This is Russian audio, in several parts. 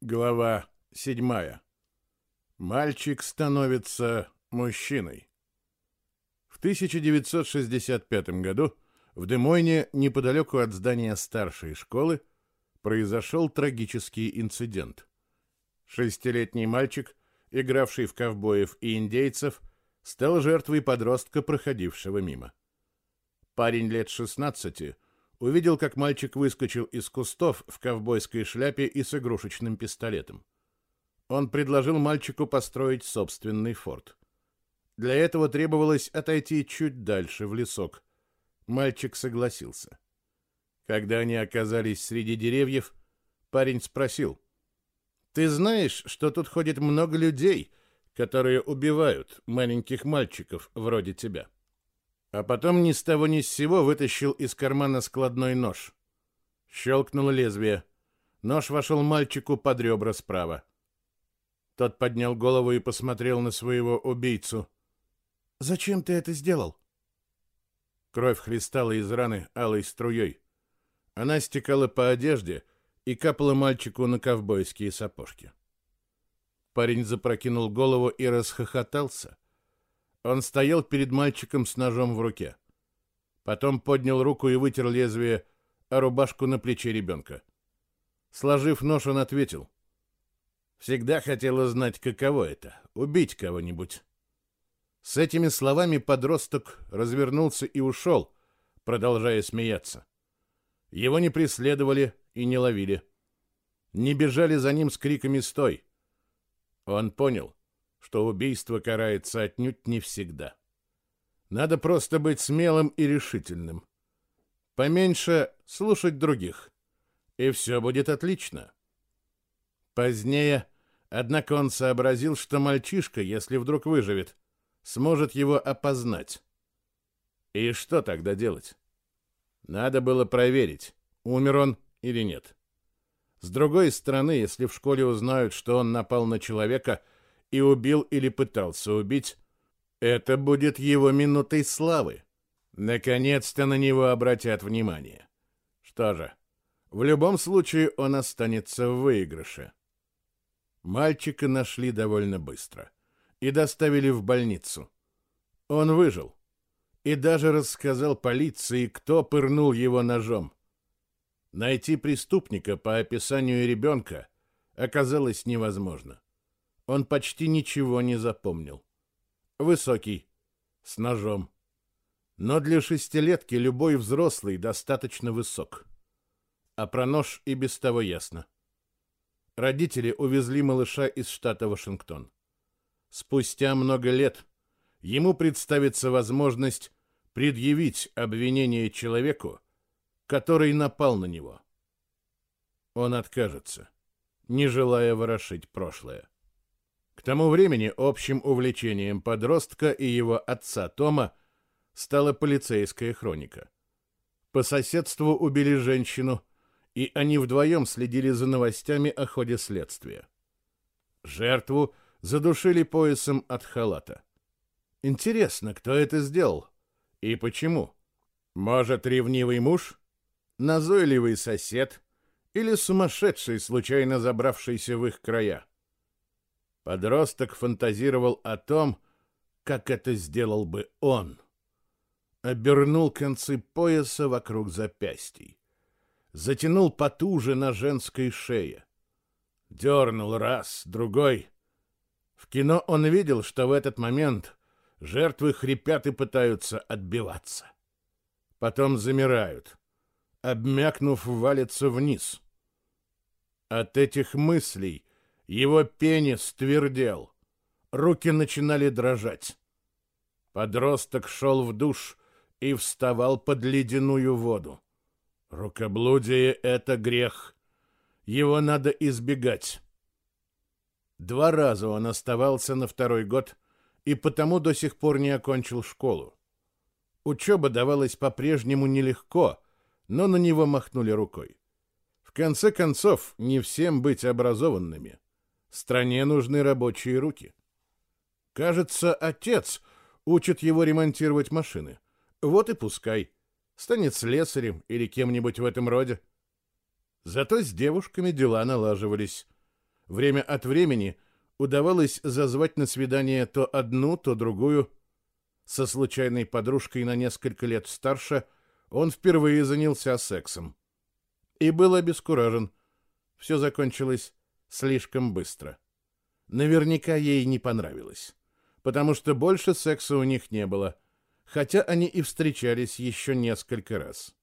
Глава 7. Мальчик становится мужчиной. В 1965 году в Демойне, неподалеку от здания старшей школы, произошел трагический инцидент. Шестилетний мальчик, игравший в ковбоев и индейцев, стал жертвой подростка, проходившего мимо. Парень лет 16 увидел, как мальчик выскочил из кустов в ковбойской шляпе и с игрушечным пистолетом. Он предложил мальчику построить собственный форт. Для этого требовалось отойти чуть дальше, в лесок. Мальчик согласился. Когда они оказались среди деревьев, парень спросил. «Ты знаешь, что тут ходит много людей, которые убивают маленьких мальчиков вроде тебя?» А потом ни с того ни с сего вытащил из кармана складной нож. Щелкнуло лезвие. Нож вошел мальчику под ребра справа. Тот поднял голову и посмотрел на своего убийцу. «Зачем ты это сделал?» Кровь хлестала из раны алой струей. Она стекала по одежде и капала мальчику на ковбойские сапожки. Парень запрокинул голову и расхохотался. Он стоял перед мальчиком с ножом в руке. Потом поднял руку и вытер лезвие о рубашку на плече ребенка. Сложив нож, он ответил. «Всегда хотела знать, каково это — убить кого-нибудь». С этими словами подросток развернулся и ушел, продолжая смеяться. Его не преследовали и не ловили. Не бежали за ним с криками «Стой!». Он понял — что убийство карается отнюдь не всегда. Надо просто быть смелым и решительным. Поменьше слушать других, и все будет отлично. Позднее, однако, он сообразил, что мальчишка, если вдруг выживет, сможет его опознать. И что тогда делать? Надо было проверить, умер он или нет. С другой стороны, если в школе узнают, что он напал на человека – и убил или пытался убить, это будет его минутой славы. Наконец-то на него обратят внимание. Что же, в любом случае он останется в выигрыше. Мальчика нашли довольно быстро и доставили в больницу. Он выжил и даже рассказал полиции, кто пырнул его ножом. Найти преступника по описанию ребенка оказалось невозможно. Он почти ничего не запомнил. Высокий, с ножом. Но для шестилетки любой взрослый достаточно высок. А про нож и без того ясно. Родители увезли малыша из штата Вашингтон. Спустя много лет ему представится возможность предъявить обвинение человеку, который напал на него. Он откажется, не желая ворошить прошлое. Тому времени общим увлечением подростка и его отца Тома стала полицейская хроника. По соседству убили женщину, и они вдвоем следили за новостями о ходе следствия. Жертву задушили поясом от халата. Интересно, кто это сделал и почему? Может, ревнивый муж? Назойливый сосед? Или сумасшедший, случайно забравшийся в их края? Подросток фантазировал о том, как это сделал бы он. Обернул концы пояса вокруг запястий. Затянул потуже на женской шее. Дернул раз, другой. В кино он видел, что в этот момент жертвы хрипят и пытаются отбиваться. Потом замирают. Обмякнув, валятся вниз. От этих мыслей его пенис твердел. Руки начинали дрожать. Подросток шел в душ и вставал под ледяную воду. Рукоблудие — это грех. Его надо избегать. Два раза он оставался на второй год и потому до сих пор не окончил школу. Учеба давалась по-прежнему нелегко, но на него махнули рукой. В конце концов, не всем быть образованными. Стране нужны рабочие руки. Кажется, отец учит его ремонтировать машины. Вот и пускай. Станет слесарем или кем-нибудь в этом роде. Зато с девушками дела налаживались. Время от времени удавалось зазвать на свидание то одну, то другую. Со случайной подружкой на несколько лет старше он впервые занялся сексом. И был обескуражен. Все закончилось слишком быстро. Наверняка ей не понравилось, потому что больше секса у них не было, хотя они и встречались еще несколько раз.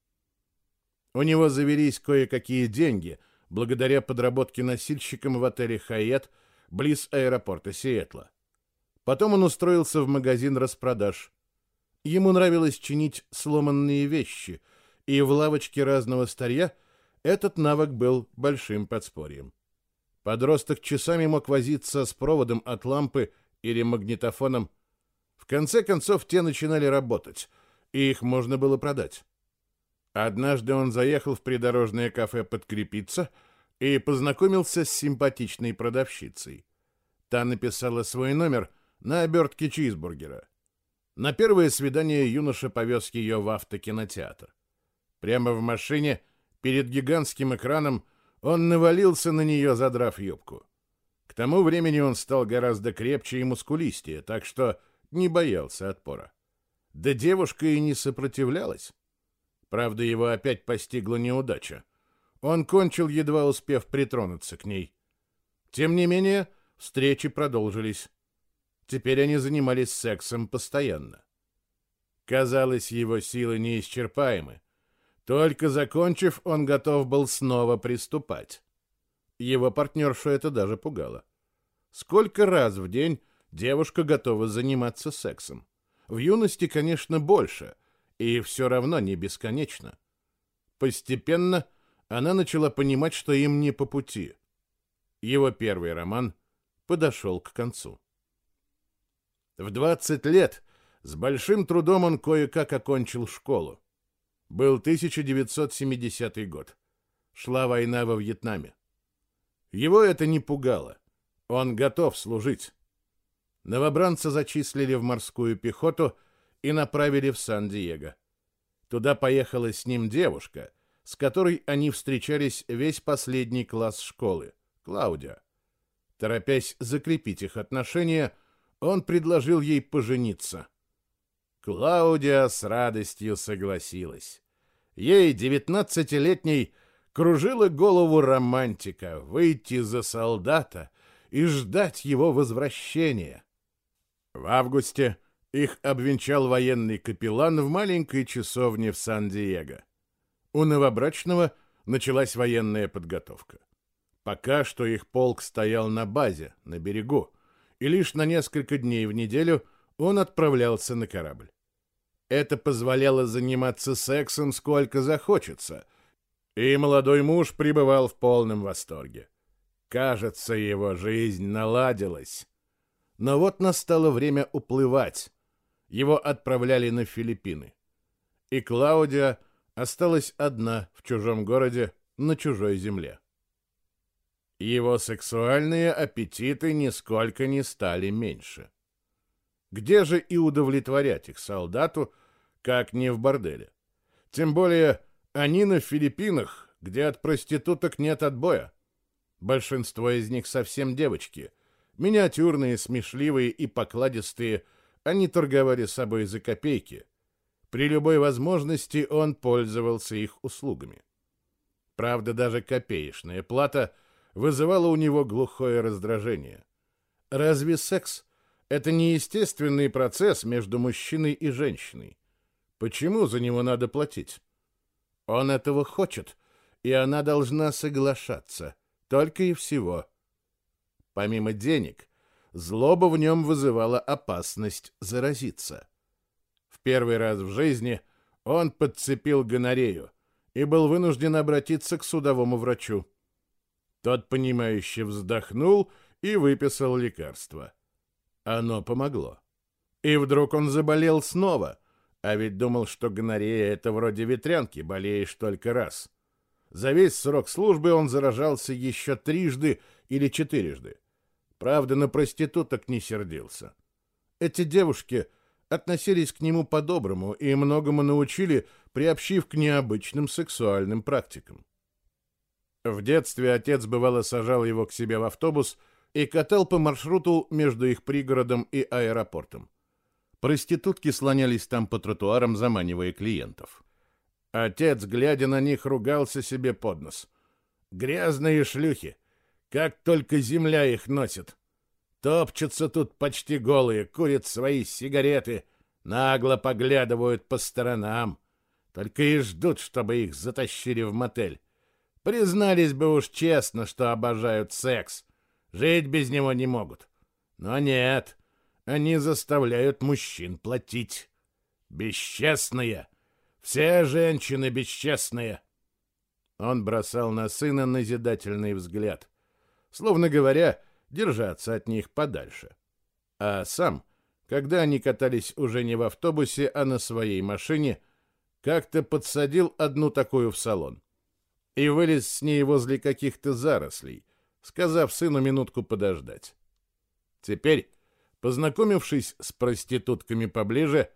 У него завелись кое-какие деньги благодаря подработке носильщиком в отеле «Хайет» близ аэропорта Сиэтла. Потом он устроился в магазин распродаж. Ему нравилось чинить сломанные вещи, и в лавочке разного старья этот навык был большим подспорьем. Подросток часами мог возиться с проводом от лампы или магнитофоном. В конце концов, те начинали работать, и их можно было продать. Однажды он заехал в придорожное кафе подкрепиться и познакомился с симпатичной продавщицей. Та написала свой номер на обертке чизбургера. На первое свидание юноша повез ее в автокинотеатр. Прямо в машине, перед гигантским экраном, он навалился на нее, задрав юбку. К тому времени он стал гораздо крепче и мускулистее, так что не боялся отпора. Да девушка и не сопротивлялась. Правда, его опять постигла неудача. Он кончил, едва успев притронуться к ней. Тем не менее, встречи продолжились. Теперь они занимались сексом постоянно. Казалось, его силы неисчерпаемы. Только закончив, он готов был снова приступать. Его партнершу это даже пугало. Сколько раз в день девушка готова заниматься сексом? В юности, конечно, больше, и все равно не бесконечно. Постепенно она начала понимать, что им не по пути. Его первый роман подошел к концу. В 20 лет с большим трудом он кое-как окончил школу. Был 1970 год. Шла война во Вьетнаме. Его это не пугало. Он готов служить. Новобранца зачислили в морскую пехоту – и направили в Сан-Диего. Туда поехала с ним девушка, с которой они встречались весь последний класс школы, Клаудия. Торопясь закрепить их отношения, он предложил ей пожениться. Клаудия с радостью согласилась. Ей, девятнадцатилетней, кружила голову романтика выйти за солдата и ждать его возвращения. В августе их обвенчал военный капеллан в маленькой часовне в Сан-Диего. У новобрачного началась военная подготовка. Пока что их полк стоял на базе, на берегу, и лишь на несколько дней в неделю он отправлялся на корабль. Это позволяло заниматься сексом сколько захочется, и молодой муж пребывал в полном восторге. Кажется, его жизнь наладилась. Но вот настало время уплывать, его отправляли на Филиппины. И Клаудия осталась одна в чужом городе на чужой земле. Его сексуальные аппетиты нисколько не стали меньше. Где же и удовлетворять их солдату, как не в борделе? Тем более они на Филиппинах, где от проституток нет отбоя. Большинство из них совсем девочки, миниатюрные, смешливые и покладистые, они торговали собой за копейки. При любой возможности он пользовался их услугами. Правда, даже копеечная плата вызывала у него глухое раздражение. Разве секс — это не естественный процесс между мужчиной и женщиной? Почему за него надо платить? Он этого хочет, и она должна соглашаться, только и всего. Помимо денег — злоба в нем вызывала опасность заразиться. В первый раз в жизни он подцепил гонорею и был вынужден обратиться к судовому врачу. Тот, понимающе вздохнул и выписал лекарство. Оно помогло. И вдруг он заболел снова, а ведь думал, что гонорея — это вроде ветрянки, болеешь только раз. За весь срок службы он заражался еще трижды или четырежды. Правда, на проституток не сердился. Эти девушки относились к нему по-доброму и многому научили, приобщив к необычным сексуальным практикам. В детстве отец бывало сажал его к себе в автобус и катал по маршруту между их пригородом и аэропортом. Проститутки слонялись там по тротуарам, заманивая клиентов. Отец, глядя на них, ругался себе под нос. «Грязные шлюхи! Как только земля их носит! Топчутся тут почти голые, курят свои сигареты, нагло поглядывают по сторонам. Только и ждут, чтобы их затащили в мотель. Признались бы уж честно, что обожают секс. Жить без него не могут. Но нет, они заставляют мужчин платить. Бесчестные. Все женщины бесчестные. Он бросал на сына назидательный взгляд, словно говоря, держаться от них подальше. А сам, когда они катались уже не в автобусе, а на своей машине, как-то подсадил одну такую в салон и вылез с ней возле каких-то зарослей, сказав сыну минутку подождать. Теперь, познакомившись с проститутками поближе,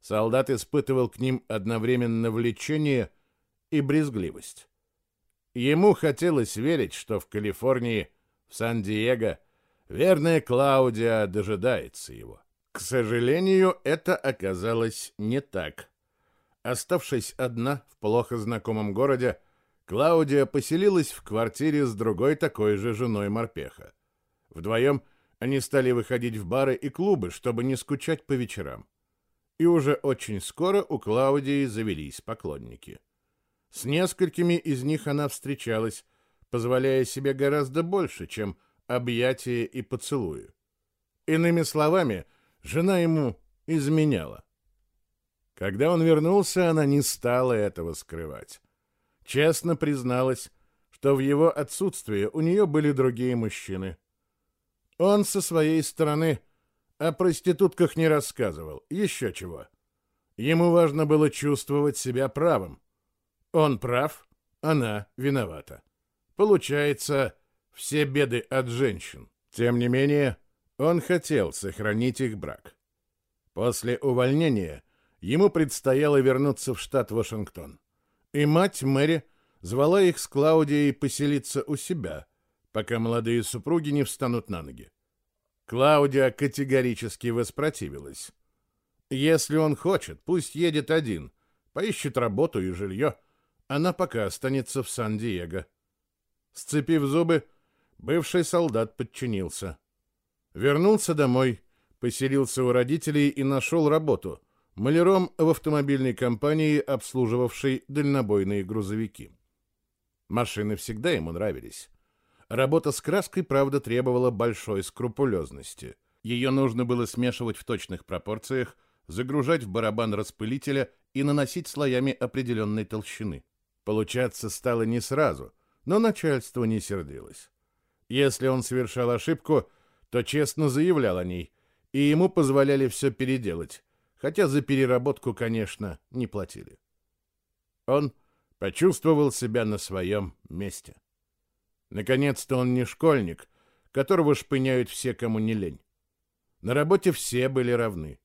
солдат испытывал к ним одновременно влечение и брезгливость. Ему хотелось верить, что в Калифорнии, в Сан-Диего, верная Клаудия дожидается его. К сожалению, это оказалось не так. Оставшись одна в плохо знакомом городе, Клаудия поселилась в квартире с другой такой же женой Морпеха. Вдвоем они стали выходить в бары и клубы, чтобы не скучать по вечерам. И уже очень скоро у Клаудии завелись поклонники. С несколькими из них она встречалась, позволяя себе гораздо больше, чем объятия и поцелуи. Иными словами, жена ему изменяла. Когда он вернулся, она не стала этого скрывать честно призналась, что в его отсутствие у нее были другие мужчины. Он со своей стороны о проститутках не рассказывал, еще чего. Ему важно было чувствовать себя правым. Он прав, она виновата. Получается, все беды от женщин. Тем не менее, он хотел сохранить их брак. После увольнения ему предстояло вернуться в штат Вашингтон и мать Мэри звала их с Клаудией поселиться у себя, пока молодые супруги не встанут на ноги. Клаудия категорически воспротивилась. Если он хочет, пусть едет один, поищет работу и жилье, она пока останется в Сан-Диего. Сцепив зубы, бывший солдат подчинился. Вернулся домой, поселился у родителей и нашел работу — маляром в автомобильной компании, обслуживавшей дальнобойные грузовики. Машины всегда ему нравились. Работа с краской, правда, требовала большой скрупулезности. Ее нужно было смешивать в точных пропорциях, загружать в барабан распылителя и наносить слоями определенной толщины. Получаться стало не сразу, но начальство не сердилось. Если он совершал ошибку, то честно заявлял о ней, и ему позволяли все переделать, хотя за переработку, конечно, не платили. Он почувствовал себя на своем месте. Наконец-то он не школьник, которого шпыняют все, кому не лень. На работе все были равны.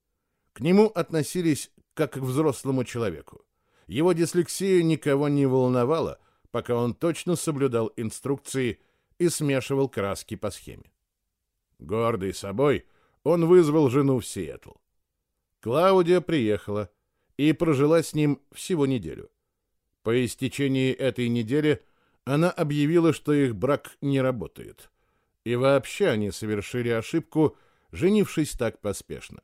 К нему относились как к взрослому человеку. Его дислексия никого не волновала, пока он точно соблюдал инструкции и смешивал краски по схеме. Гордый собой, он вызвал жену в Сиэтл. Клаудия приехала и прожила с ним всего неделю. По истечении этой недели она объявила, что их брак не работает. И вообще они совершили ошибку, женившись так поспешно.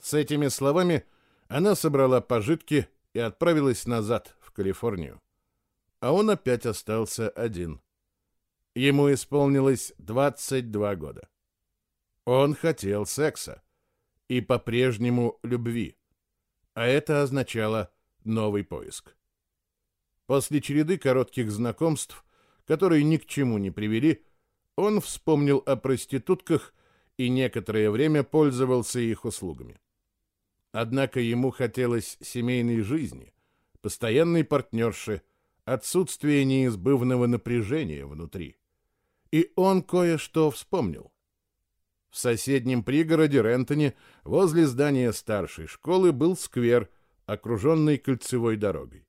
С этими словами она собрала пожитки и отправилась назад, в Калифорнию. А он опять остался один. Ему исполнилось 22 года. Он хотел секса и по-прежнему любви. А это означало новый поиск. После череды коротких знакомств, которые ни к чему не привели, он вспомнил о проститутках и некоторое время пользовался их услугами. Однако ему хотелось семейной жизни, постоянной партнерши, отсутствия неизбывного напряжения внутри. И он кое-что вспомнил. В соседнем пригороде Рентоне, возле здания старшей школы, был сквер, окруженный кольцевой дорогой.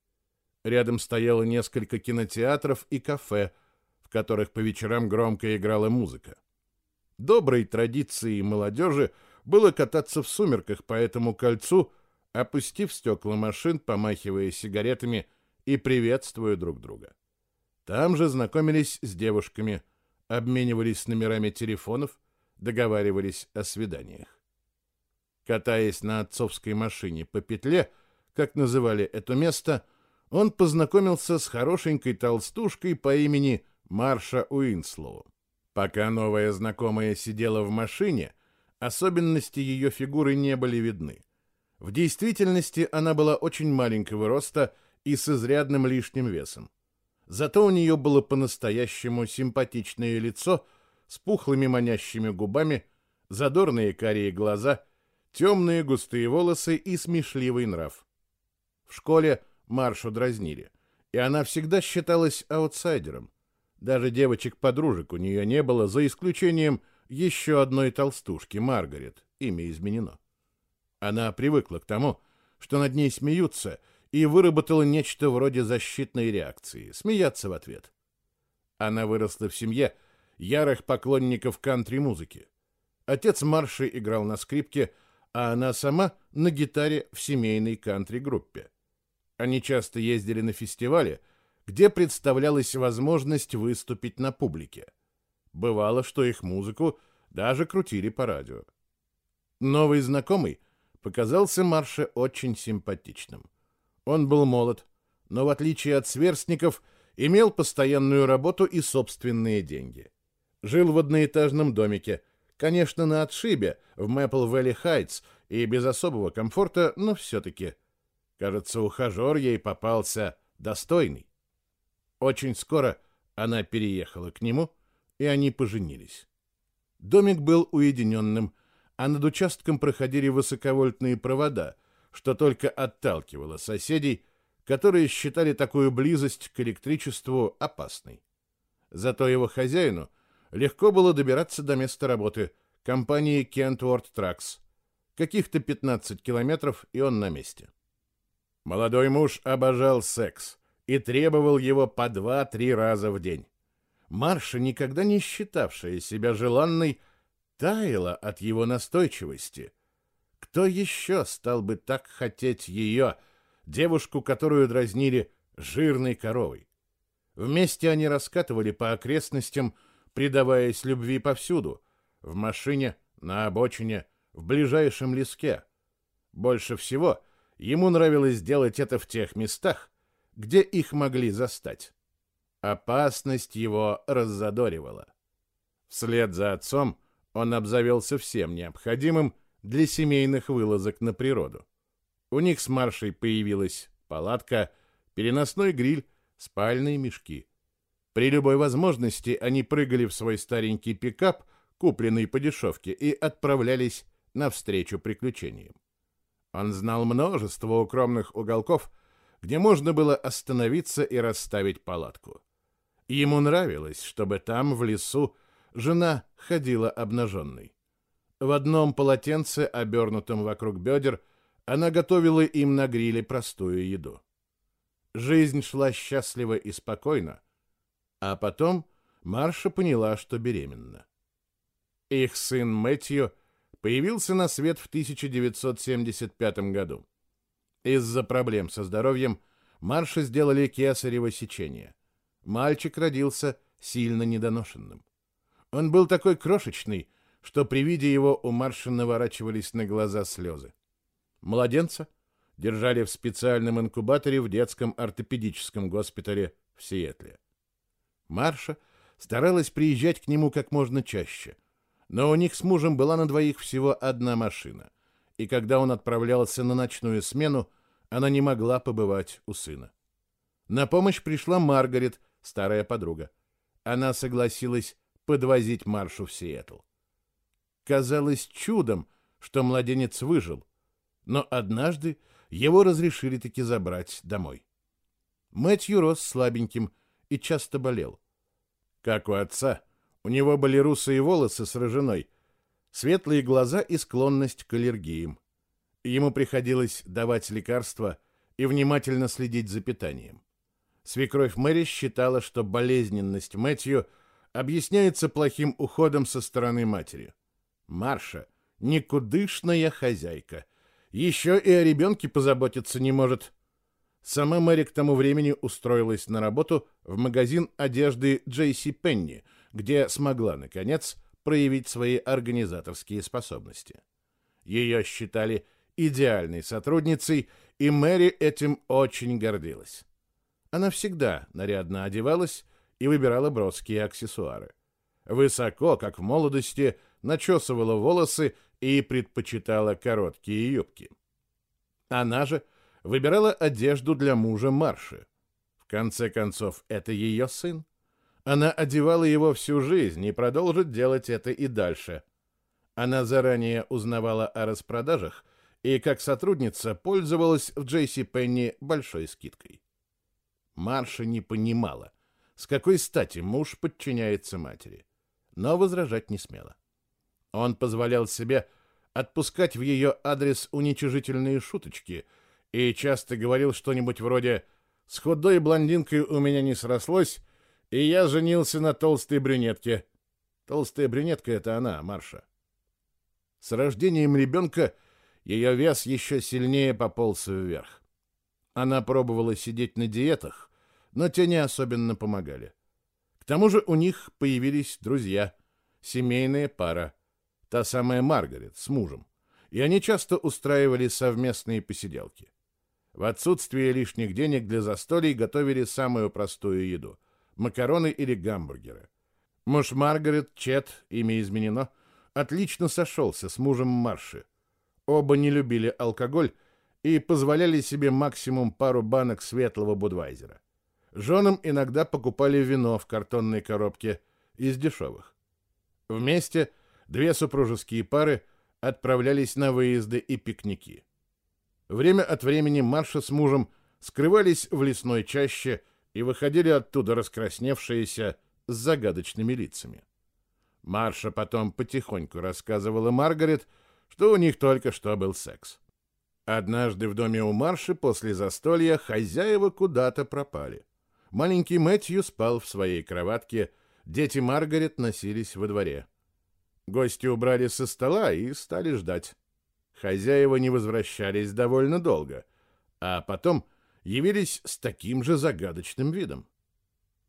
Рядом стояло несколько кинотеатров и кафе, в которых по вечерам громко играла музыка. Доброй традицией молодежи было кататься в сумерках по этому кольцу, опустив стекла машин, помахивая сигаретами и приветствуя друг друга. Там же знакомились с девушками, обменивались номерами телефонов, договаривались о свиданиях. Катаясь на отцовской машине по петле, как называли это место, он познакомился с хорошенькой толстушкой по имени Марша Уинслоу. Пока новая знакомая сидела в машине, особенности ее фигуры не были видны. В действительности она была очень маленького роста и с изрядным лишним весом. Зато у нее было по-настоящему симпатичное лицо с пухлыми манящими губами, задорные карие глаза, темные густые волосы и смешливый нрав. В школе Маршу дразнили, и она всегда считалась аутсайдером. Даже девочек-подружек у нее не было, за исключением еще одной толстушки, Маргарет, имя изменено. Она привыкла к тому, что над ней смеются — и выработала нечто вроде защитной реакции, смеяться в ответ. Она выросла в семье ярых поклонников кантри-музыки. Отец Марши играл на скрипке, а она сама на гитаре в семейной кантри-группе. Они часто ездили на фестивали, где представлялась возможность выступить на публике. Бывало, что их музыку даже крутили по радио. Новый знакомый показался Марше очень симпатичным. Он был молод, но в отличие от сверстников, имел постоянную работу и собственные деньги. Жил в одноэтажном домике, конечно, на отшибе, в Мэпл-Вэлли-Хайтс, и без особого комфорта, но все-таки. Кажется, ухажер ей попался достойный. Очень скоро она переехала к нему, и они поженились. Домик был уединенным, а над участком проходили высоковольтные провода — что только отталкивало соседей, которые считали такую близость к электричеству опасной. Зато его хозяину легко было добираться до места работы компании Kentworth Trucks. Каких-то 15 километров, и он на месте. Молодой муж обожал секс и требовал его по два-три раза в день. Марша, никогда не считавшая себя желанной, таяла от его настойчивости — кто еще стал бы так хотеть ее, девушку, которую дразнили жирной коровой? Вместе они раскатывали по окрестностям, предаваясь любви повсюду, в машине, на обочине, в ближайшем леске. Больше всего ему нравилось делать это в тех местах, где их могли застать. Опасность его раззадоривала. Вслед за отцом он обзавелся всем необходимым, для семейных вылазок на природу. У них с Маршей появилась палатка, переносной гриль, спальные мешки. При любой возможности они прыгали в свой старенький пикап, купленный по дешевке, и отправлялись навстречу приключениям. Он знал множество укромных уголков, где можно было остановиться и расставить палатку. Ему нравилось, чтобы там, в лесу, жена ходила обнаженной. В одном полотенце, обернутом вокруг бедер, она готовила им на гриле простую еду. Жизнь шла счастливо и спокойно, а потом Марша поняла, что беременна. Их сын Мэтью появился на свет в 1975 году. Из-за проблем со здоровьем Марше сделали кесарево сечение. Мальчик родился сильно недоношенным. Он был такой крошечный, что при виде его у Марши наворачивались на глаза слезы. Младенца держали в специальном инкубаторе в детском ортопедическом госпитале в Сиэтле. Марша старалась приезжать к нему как можно чаще, но у них с мужем была на двоих всего одна машина, и когда он отправлялся на ночную смену, она не могла побывать у сына. На помощь пришла Маргарет, старая подруга. Она согласилась подвозить Маршу в Сиэтл. Казалось чудом, что младенец выжил, но однажды его разрешили таки забрать домой. Мэтью рос слабеньким и часто болел. Как у отца, у него были русые волосы с рыжиной, светлые глаза и склонность к аллергиям. Ему приходилось давать лекарства и внимательно следить за питанием. Свекровь Мэри считала, что болезненность Мэтью объясняется плохим уходом со стороны матери. Марша — никудышная хозяйка. Еще и о ребенке позаботиться не может. Сама Мэри к тому времени устроилась на работу в магазин одежды Джейси Пенни, где смогла, наконец, проявить свои организаторские способности. Ее считали идеальной сотрудницей, и Мэри этим очень гордилась. Она всегда нарядно одевалась и выбирала броские аксессуары. Высоко, как в молодости, начесывала волосы и предпочитала короткие юбки. Она же выбирала одежду для мужа Марши. В конце концов, это ее сын. Она одевала его всю жизнь и продолжит делать это и дальше. Она заранее узнавала о распродажах и, как сотрудница, пользовалась в Джейси Пенни большой скидкой. Марша не понимала, с какой стати муж подчиняется матери, но возражать не смела. Он позволял себе отпускать в ее адрес уничижительные шуточки и часто говорил что-нибудь вроде «С худой блондинкой у меня не срослось, и я женился на толстой брюнетке». Толстая брюнетка — это она, Марша. С рождением ребенка ее вес еще сильнее пополз вверх. Она пробовала сидеть на диетах, но те не особенно помогали. К тому же у них появились друзья, семейная пара, та самая Маргарет с мужем, и они часто устраивали совместные посиделки. В отсутствие лишних денег для застолий готовили самую простую еду – макароны или гамбургеры. Муж Маргарет, Чет, имя изменено, отлично сошелся с мужем Марши. Оба не любили алкоголь и позволяли себе максимум пару банок светлого Будвайзера. Женам иногда покупали вино в картонной коробке из дешевых. Вместе две супружеские пары отправлялись на выезды и пикники. Время от времени Марша с мужем скрывались в лесной чаще и выходили оттуда раскрасневшиеся с загадочными лицами. Марша потом потихоньку рассказывала Маргарет, что у них только что был секс. Однажды в доме у Марши после застолья хозяева куда-то пропали. Маленький Мэтью спал в своей кроватке, дети Маргарет носились во дворе. Гости убрали со стола и стали ждать. Хозяева не возвращались довольно долго, а потом явились с таким же загадочным видом.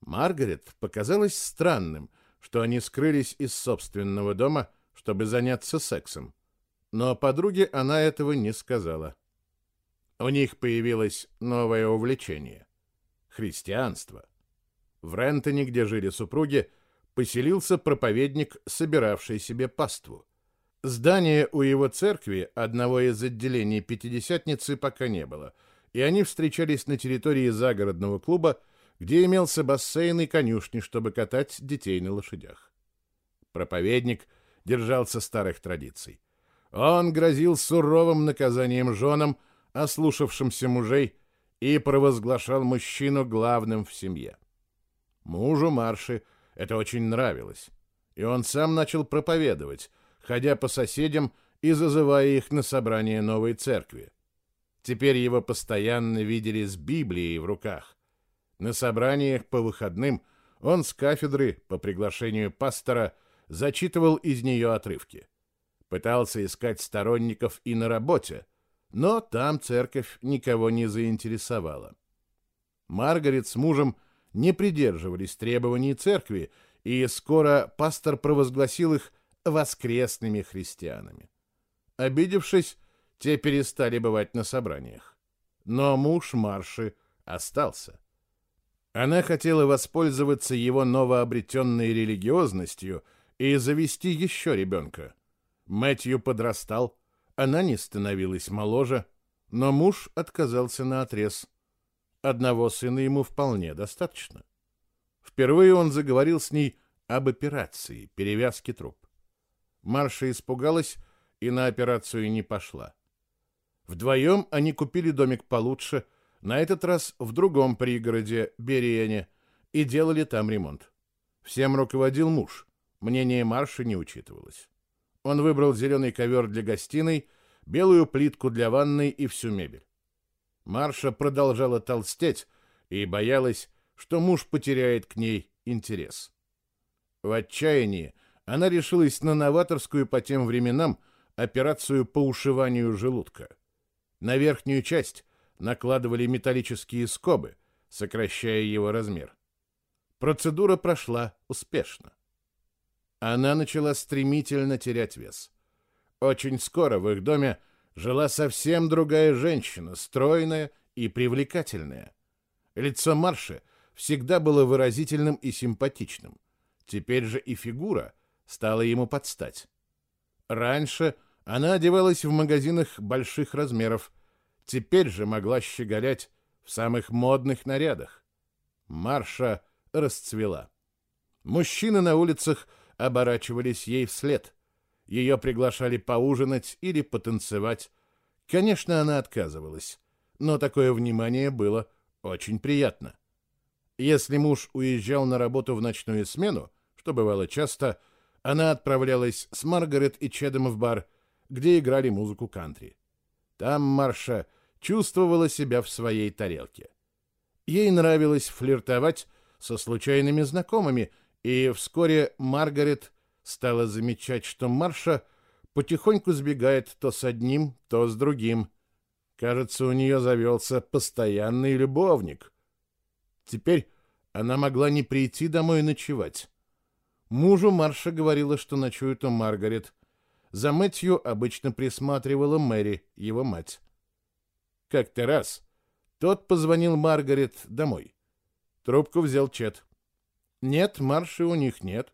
Маргарет показалось странным, что они скрылись из собственного дома, чтобы заняться сексом. Но подруге она этого не сказала. У них появилось новое увлечение христианство. В Рентоне, где жили супруги, поселился проповедник, собиравший себе паству. Здания у его церкви, одного из отделений Пятидесятницы, пока не было, и они встречались на территории загородного клуба, где имелся бассейн и конюшни, чтобы катать детей на лошадях. Проповедник держался старых традиций. Он грозил суровым наказанием женам, ослушавшимся мужей, и провозглашал мужчину главным в семье. Мужу Марши это очень нравилось, и он сам начал проповедовать, ходя по соседям и зазывая их на собрание новой церкви. Теперь его постоянно видели с Библией в руках. На собраниях по выходным он с кафедры по приглашению пастора зачитывал из нее отрывки. Пытался искать сторонников и на работе – но там церковь никого не заинтересовала. Маргарет с мужем не придерживались требований церкви, и скоро пастор провозгласил их воскресными христианами. Обидевшись, те перестали бывать на собраниях. Но муж Марши остался. Она хотела воспользоваться его новообретенной религиозностью и завести еще ребенка. Мэтью подрастал, она не становилась моложе, но муж отказался на отрез. Одного сына ему вполне достаточно. Впервые он заговорил с ней об операции, перевязке труп. Марша испугалась и на операцию не пошла. Вдвоем они купили домик получше, на этот раз в другом пригороде, Бериене, и делали там ремонт. Всем руководил муж, мнение Марши не учитывалось. Он выбрал зеленый ковер для гостиной, белую плитку для ванной и всю мебель. Марша продолжала толстеть, и боялась, что муж потеряет к ней интерес. В отчаянии она решилась на новаторскую по тем временам операцию по ушиванию желудка. На верхнюю часть накладывали металлические скобы, сокращая его размер. Процедура прошла успешно. Она начала стремительно терять вес. Очень скоро в их доме жила совсем другая женщина, стройная и привлекательная. Лицо Марши всегда было выразительным и симпатичным. Теперь же и фигура стала ему подстать. Раньше она одевалась в магазинах больших размеров, теперь же могла щеголять в самых модных нарядах. Марша расцвела. Мужчины на улицах оборачивались ей вслед. Ее приглашали поужинать или потанцевать. Конечно, она отказывалась, но такое внимание было очень приятно. Если муж уезжал на работу в ночную смену, что бывало часто, она отправлялась с Маргарет и Чедом в бар, где играли музыку кантри. Там Марша чувствовала себя в своей тарелке. Ей нравилось флиртовать со случайными знакомыми, и вскоре Маргарет стала замечать, что Марша потихоньку сбегает то с одним, то с другим. Кажется, у нее завелся постоянный любовник. Теперь она могла не прийти домой ночевать. Мужу Марша говорила, что ночует у Маргарет. За Мэтью обычно присматривала Мэри, его мать. Как-то раз тот позвонил Маргарет домой. Трубку взял Чет. Нет, Марши у них нет.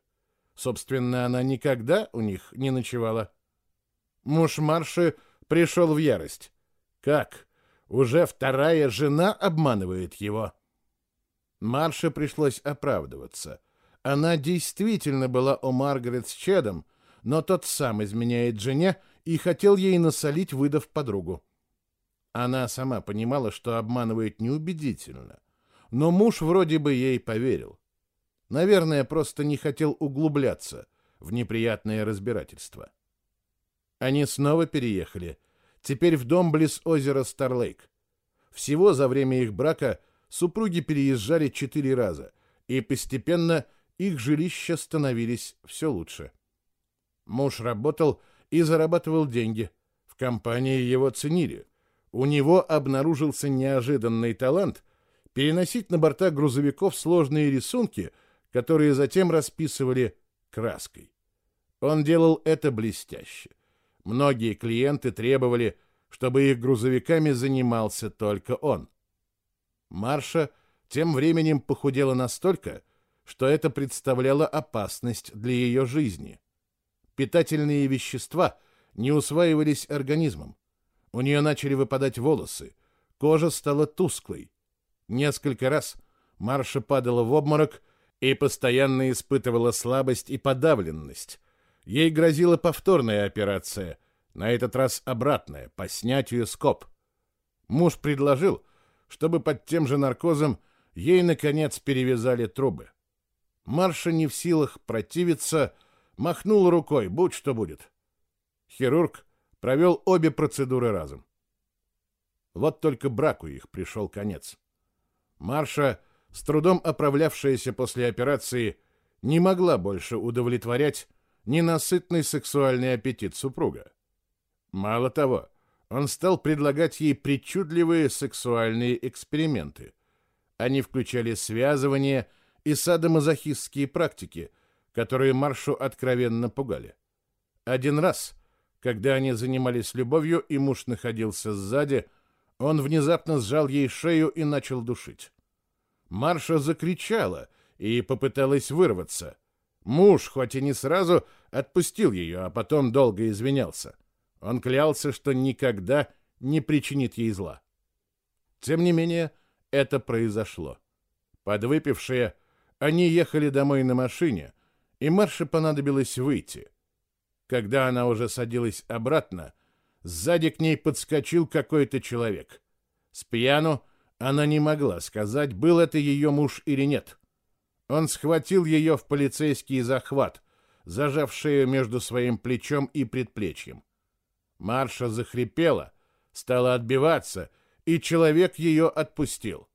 Собственно, она никогда у них не ночевала. Муж Марши пришел в ярость. Как? Уже вторая жена обманывает его. Марше пришлось оправдываться. Она действительно была у Маргарет с Чедом, но тот сам изменяет жене и хотел ей насолить, выдав подругу. Она сама понимала, что обманывает неубедительно но муж вроде бы ей поверил. Наверное, просто не хотел углубляться в неприятное разбирательство. Они снова переехали, теперь в дом близ озера Старлейк. Всего за время их брака супруги переезжали четыре раза, и постепенно их жилища становились все лучше. Муж работал и зарабатывал деньги. В компании его ценили. У него обнаружился неожиданный талант — переносить на борта грузовиков сложные рисунки, которые затем расписывали краской. Он делал это блестяще. Многие клиенты требовали, чтобы их грузовиками занимался только он. Марша тем временем похудела настолько, что это представляло опасность для ее жизни. Питательные вещества не усваивались организмом. У нее начали выпадать волосы, кожа стала тусклой, Несколько раз Марша падала в обморок и постоянно испытывала слабость и подавленность. Ей грозила повторная операция, на этот раз обратная, по снятию скоб. Муж предложил, чтобы под тем же наркозом ей, наконец, перевязали трубы. Марша не в силах противиться, махнул рукой, будь что будет. Хирург провел обе процедуры разом. Вот только браку их пришел конец. Марша, с трудом оправлявшаяся после операции, не могла больше удовлетворять ненасытный сексуальный аппетит супруга. Мало того, он стал предлагать ей причудливые сексуальные эксперименты. Они включали связывание и садомазохистские практики, которые Маршу откровенно пугали. Один раз, когда они занимались любовью и муж находился сзади, он внезапно сжал ей шею и начал душить. Марша закричала и попыталась вырваться. Муж, хоть и не сразу, отпустил ее, а потом долго извинялся. Он клялся, что никогда не причинит ей зла. Тем не менее, это произошло. Подвыпившие, они ехали домой на машине, и Марше понадобилось выйти. Когда она уже садилась обратно, Сзади к ней подскочил какой-то человек. С пьяну она не могла сказать, был это ее муж или нет. Он схватил ее в полицейский захват, зажав шею между своим плечом и предплечьем. Марша захрипела, стала отбиваться, и человек ее отпустил.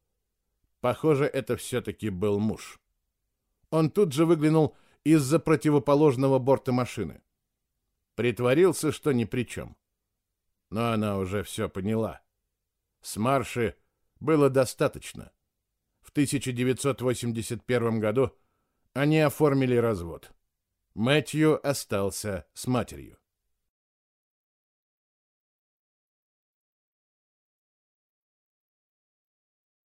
Похоже, это все-таки был муж. Он тут же выглянул из-за противоположного борта машины. Притворился, что ни при чем. Но она уже все поняла. С Марши было достаточно. В 1981 году они оформили развод. Мэтью остался с матерью.